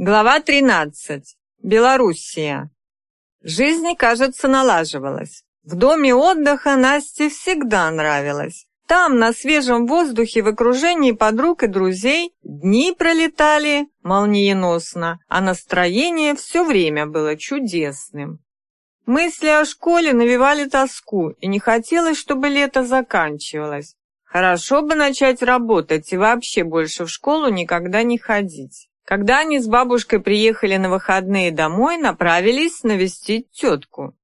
Глава 13. Белоруссия. Жизнь, кажется, налаживалась. В доме отдыха Насте всегда нравилось. Там, на свежем воздухе, в окружении подруг и друзей, дни пролетали молниеносно, а настроение все время было чудесным. Мысли о школе навевали тоску, и не хотелось, чтобы лето заканчивалось. Хорошо бы начать работать и вообще больше в школу никогда не ходить. Когда они с бабушкой приехали на выходные домой, направились навестить тетку.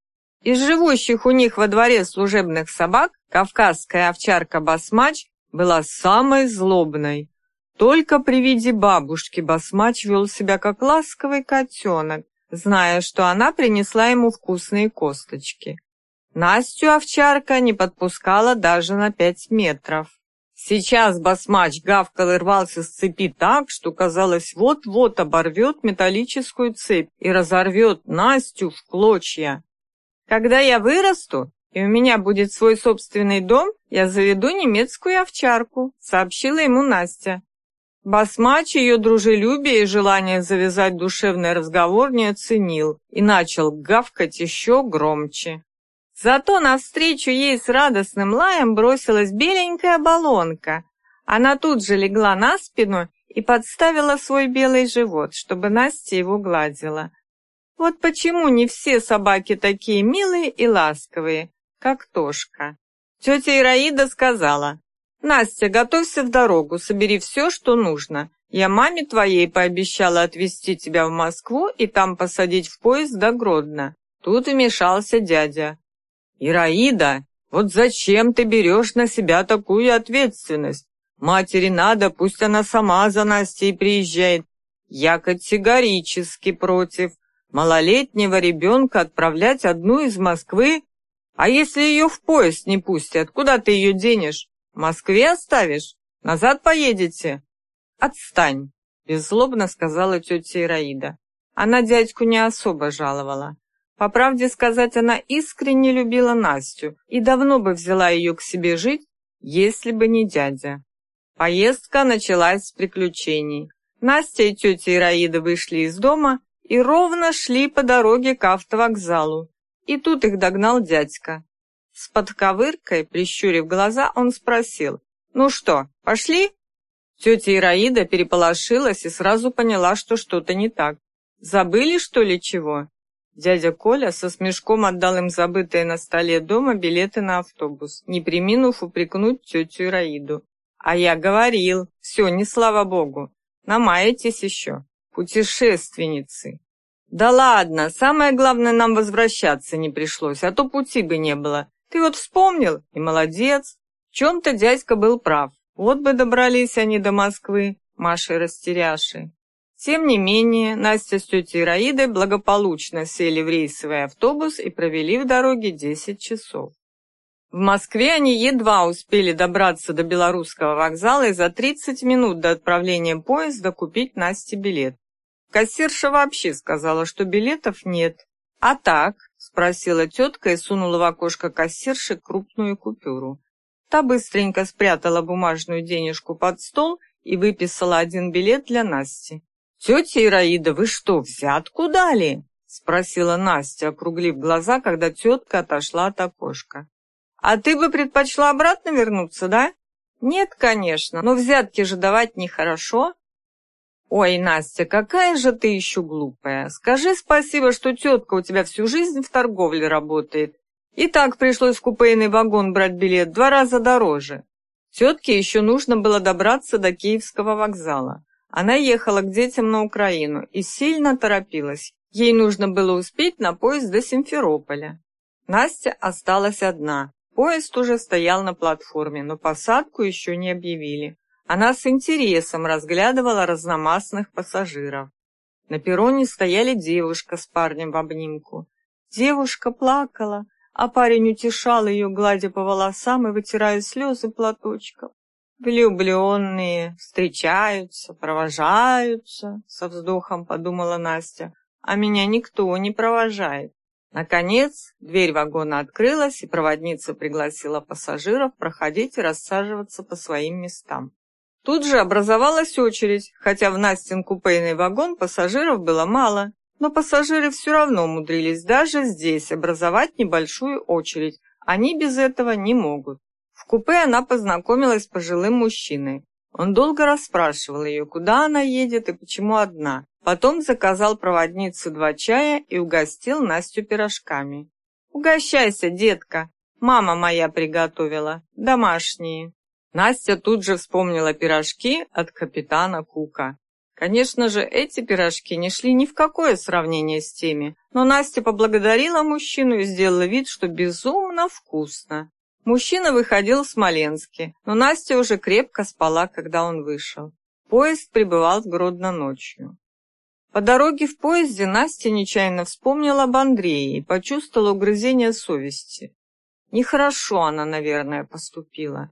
Из живущих у них во дворе служебных собак кавказская овчарка Басмач была самой злобной. Только при виде бабушки Басмач вел себя как ласковый котенок, зная, что она принесла ему вкусные косточки. Настю овчарка не подпускала даже на пять метров. Сейчас басмач гавкал и рвался с цепи так, что, казалось, вот-вот оборвет металлическую цепь и разорвет Настю в клочья. «Когда я вырасту, и у меня будет свой собственный дом, я заведу немецкую овчарку», — сообщила ему Настя. Басмач ее дружелюбие и желание завязать душевный разговор не оценил и начал гавкать еще громче. Зато навстречу ей с радостным лаем бросилась беленькая баллонка. Она тут же легла на спину и подставила свой белый живот, чтобы Настя его гладила. Вот почему не все собаки такие милые и ласковые, как Тошка. Тетя Ираида сказала, «Настя, готовься в дорогу, собери все, что нужно. Я маме твоей пообещала отвезти тебя в Москву и там посадить в поезд до Гродно». Тут вмешался дядя. «Ираида, вот зачем ты берешь на себя такую ответственность? Матери надо, пусть она сама за Настей приезжает. Я категорически против. Малолетнего ребенка отправлять одну из Москвы? А если ее в поезд не пустят, куда ты ее денешь? В Москве оставишь? Назад поедете?» «Отстань», — беззлобно сказала тетя Ираида. Она дядьку не особо жаловала. По правде сказать, она искренне любила Настю и давно бы взяла ее к себе жить, если бы не дядя. Поездка началась с приключений. Настя и тетя Ираида вышли из дома и ровно шли по дороге к автовокзалу. И тут их догнал дядька. С подковыркой, прищурив глаза, он спросил, «Ну что, пошли?» Тетя Ираида переполошилась и сразу поняла, что что-то не так. «Забыли, что ли, чего?» Дядя Коля со смешком отдал им забытые на столе дома билеты на автобус, не приминув упрекнуть тетю Ираиду. А я говорил, все, не слава богу, намаетесь еще, путешественницы. Да ладно, самое главное, нам возвращаться не пришлось, а то пути бы не было. Ты вот вспомнил, и молодец. В чем-то дядька был прав. Вот бы добрались они до Москвы, Маши-растеряши. Тем не менее, Настя с тетей Раидой благополучно сели в рейсовый автобус и провели в дороге 10 часов. В Москве они едва успели добраться до Белорусского вокзала и за 30 минут до отправления поезда купить Насте билет. Кассирша вообще сказала, что билетов нет. «А так?» – спросила тетка и сунула в окошко кассирши крупную купюру. Та быстренько спрятала бумажную денежку под стол и выписала один билет для Насти. «Тетя Ираида, вы что, взятку дали?» — спросила Настя, округлив глаза, когда тетка отошла от окошка. «А ты бы предпочла обратно вернуться, да?» «Нет, конечно, но взятки же давать нехорошо». «Ой, Настя, какая же ты еще глупая! Скажи спасибо, что тетка у тебя всю жизнь в торговле работает. И так пришлось в купейный вагон брать билет два раза дороже. Тетке еще нужно было добраться до Киевского вокзала. Она ехала к детям на Украину и сильно торопилась. Ей нужно было успеть на поезд до Симферополя. Настя осталась одна. Поезд уже стоял на платформе, но посадку еще не объявили. Она с интересом разглядывала разномастных пассажиров. На перроне стояли девушка с парнем в обнимку. Девушка плакала, а парень утешал ее, гладя по волосам и вытирая слезы платочком. Влюбленные встречаются, провожаются, со вздохом подумала Настя, а меня никто не провожает. Наконец, дверь вагона открылась, и проводница пригласила пассажиров проходить и рассаживаться по своим местам. Тут же образовалась очередь, хотя в Настин купейный вагон пассажиров было мало. Но пассажиры все равно умудрились даже здесь образовать небольшую очередь. Они без этого не могут. В купе она познакомилась с пожилым мужчиной. Он долго расспрашивал ее, куда она едет и почему одна. Потом заказал проводнице два чая и угостил Настю пирожками. «Угощайся, детка, мама моя приготовила, домашние». Настя тут же вспомнила пирожки от капитана Кука. Конечно же, эти пирожки не шли ни в какое сравнение с теми, но Настя поблагодарила мужчину и сделала вид, что безумно вкусно. Мужчина выходил в Смоленске, но Настя уже крепко спала, когда он вышел. Поезд прибывал в Гродно ночью. По дороге в поезде Настя нечаянно вспомнила об Андрее и почувствовала угрызение совести. Нехорошо она, наверное, поступила.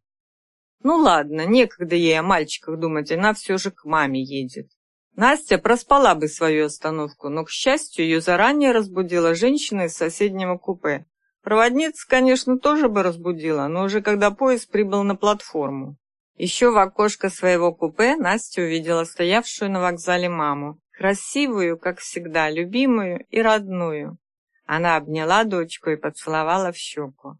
Ну ладно, некогда ей о мальчиках думать, она все же к маме едет. Настя проспала бы свою остановку, но, к счастью, ее заранее разбудила женщина из соседнего купе. Проводница, конечно, тоже бы разбудила, но уже когда поезд прибыл на платформу. Еще в окошко своего купе Настя увидела стоявшую на вокзале маму, красивую, как всегда, любимую и родную. Она обняла дочку и поцеловала в щеку.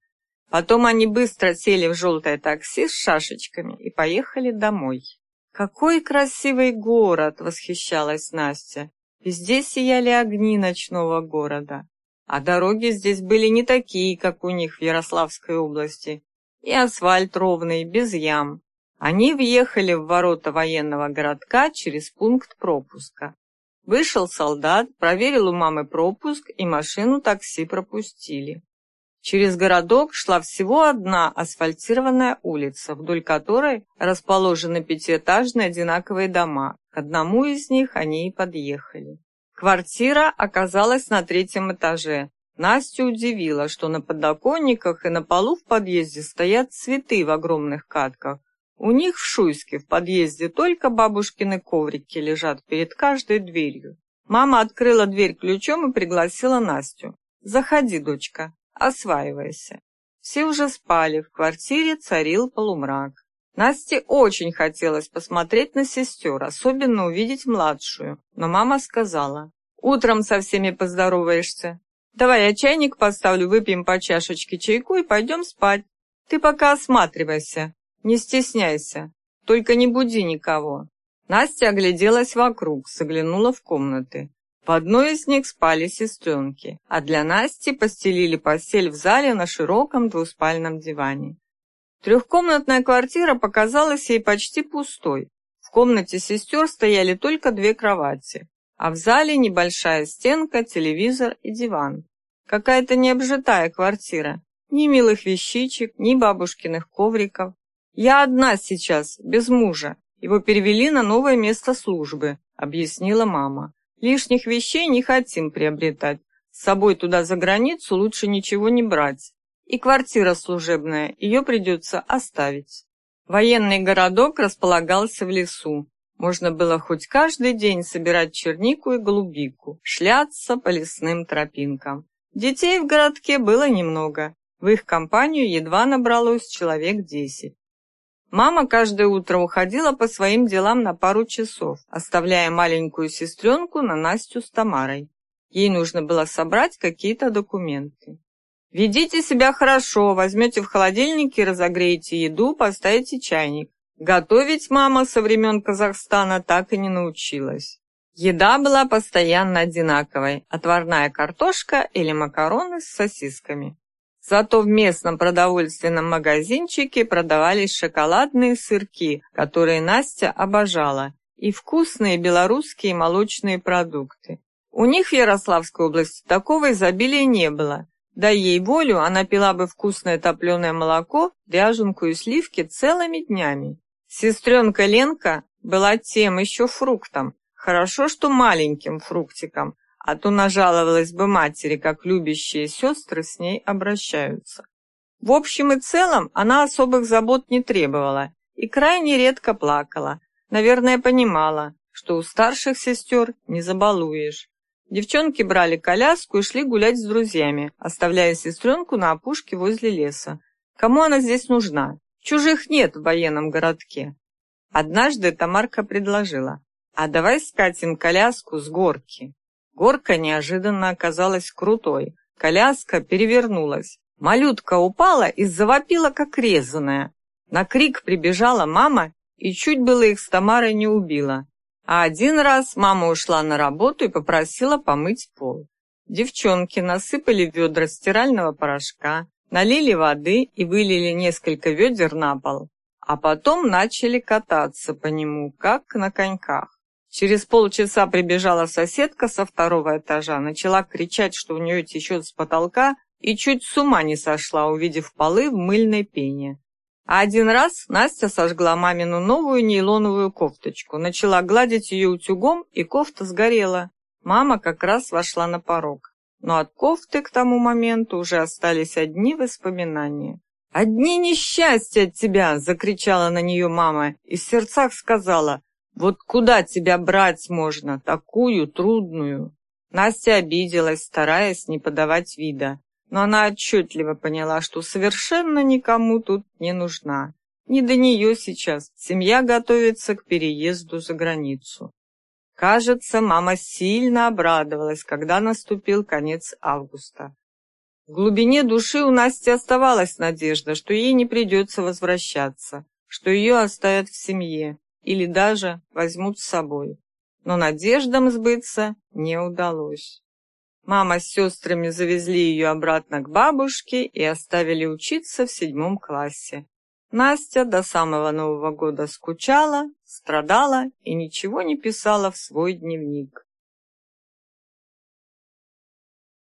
Потом они быстро сели в желтое такси с шашечками и поехали домой. «Какой красивый город!» — восхищалась Настя. Везде сияли огни ночного города. А дороги здесь были не такие, как у них в Ярославской области. И асфальт ровный, без ям. Они въехали в ворота военного городка через пункт пропуска. Вышел солдат, проверил у мамы пропуск, и машину такси пропустили. Через городок шла всего одна асфальтированная улица, вдоль которой расположены пятиэтажные одинаковые дома. К одному из них они и подъехали. Квартира оказалась на третьем этаже. Настю удивило, что на подоконниках и на полу в подъезде стоят цветы в огромных катках. У них в Шуйске в подъезде только бабушкины коврики лежат перед каждой дверью. Мама открыла дверь ключом и пригласила Настю. «Заходи, дочка» осваивайся. Все уже спали, в квартире царил полумрак. Насте очень хотелось посмотреть на сестер, особенно увидеть младшую, но мама сказала, «Утром со всеми поздороваешься. Давай я чайник поставлю, выпьем по чашечке чайку и пойдем спать. Ты пока осматривайся, не стесняйся, только не буди никого». Настя огляделась вокруг, заглянула в комнаты. В одной из них спали сестренки, а для Насти постелили постель в зале на широком двуспальном диване. Трехкомнатная квартира показалась ей почти пустой. В комнате сестер стояли только две кровати, а в зале небольшая стенка, телевизор и диван. Какая-то необжитая квартира. Ни милых вещичек, ни бабушкиных ковриков. «Я одна сейчас, без мужа. Его перевели на новое место службы», — объяснила мама. Лишних вещей не хотим приобретать. С собой туда за границу лучше ничего не брать. И квартира служебная, ее придется оставить. Военный городок располагался в лесу. Можно было хоть каждый день собирать чернику и голубику, шляться по лесным тропинкам. Детей в городке было немного. В их компанию едва набралось человек десять. Мама каждое утро уходила по своим делам на пару часов, оставляя маленькую сестренку на Настю с Тамарой. Ей нужно было собрать какие-то документы. «Ведите себя хорошо, возьмете в холодильнике, разогреете еду, поставите чайник». Готовить мама со времен Казахстана так и не научилась. Еда была постоянно одинаковой – отварная картошка или макароны с сосисками. Зато в местном продовольственном магазинчике продавались шоколадные сырки, которые Настя обожала, и вкусные белорусские молочные продукты. У них в Ярославской области такого изобилия не было. Дай ей волю, она пила бы вкусное топленое молоко, ряженку и сливки целыми днями. Сестренка Ленка была тем еще фруктом. Хорошо, что маленьким фруктиком, а то нажаловалась бы матери, как любящие сестры с ней обращаются. В общем и целом она особых забот не требовала и крайне редко плакала. Наверное, понимала, что у старших сестер не забалуешь. Девчонки брали коляску и шли гулять с друзьями, оставляя сестренку на опушке возле леса. Кому она здесь нужна? Чужих нет в военном городке. Однажды Тамарка предложила, а давай скатим коляску с горки. Горка неожиданно оказалась крутой. Коляска перевернулась. Малютка упала и завопила, как резаная. На крик прибежала мама и чуть было их с Тамарой не убила. А один раз мама ушла на работу и попросила помыть пол. Девчонки насыпали ведра стирального порошка, налили воды и вылили несколько ведер на пол, а потом начали кататься по нему, как на коньках. Через полчаса прибежала соседка со второго этажа, начала кричать, что у нее течет с потолка, и чуть с ума не сошла, увидев полы в мыльной пене. А один раз Настя сожгла мамину новую нейлоновую кофточку, начала гладить ее утюгом, и кофта сгорела. Мама как раз вошла на порог. Но от кофты к тому моменту уже остались одни воспоминания. «Одни несчастья от тебя!» — закричала на нее мама и в сердцах сказала — вот куда тебя брать можно, такую трудную? Настя обиделась, стараясь не подавать вида, но она отчетливо поняла, что совершенно никому тут не нужна. Не до нее сейчас, семья готовится к переезду за границу. Кажется, мама сильно обрадовалась, когда наступил конец августа. В глубине души у Насти оставалась надежда, что ей не придется возвращаться, что ее оставят в семье, или даже возьмут с собой. Но надеждам сбыться не удалось. Мама с сестрами завезли ее обратно к бабушке и оставили учиться в седьмом классе. Настя до самого Нового года скучала, страдала и ничего не писала в свой дневник.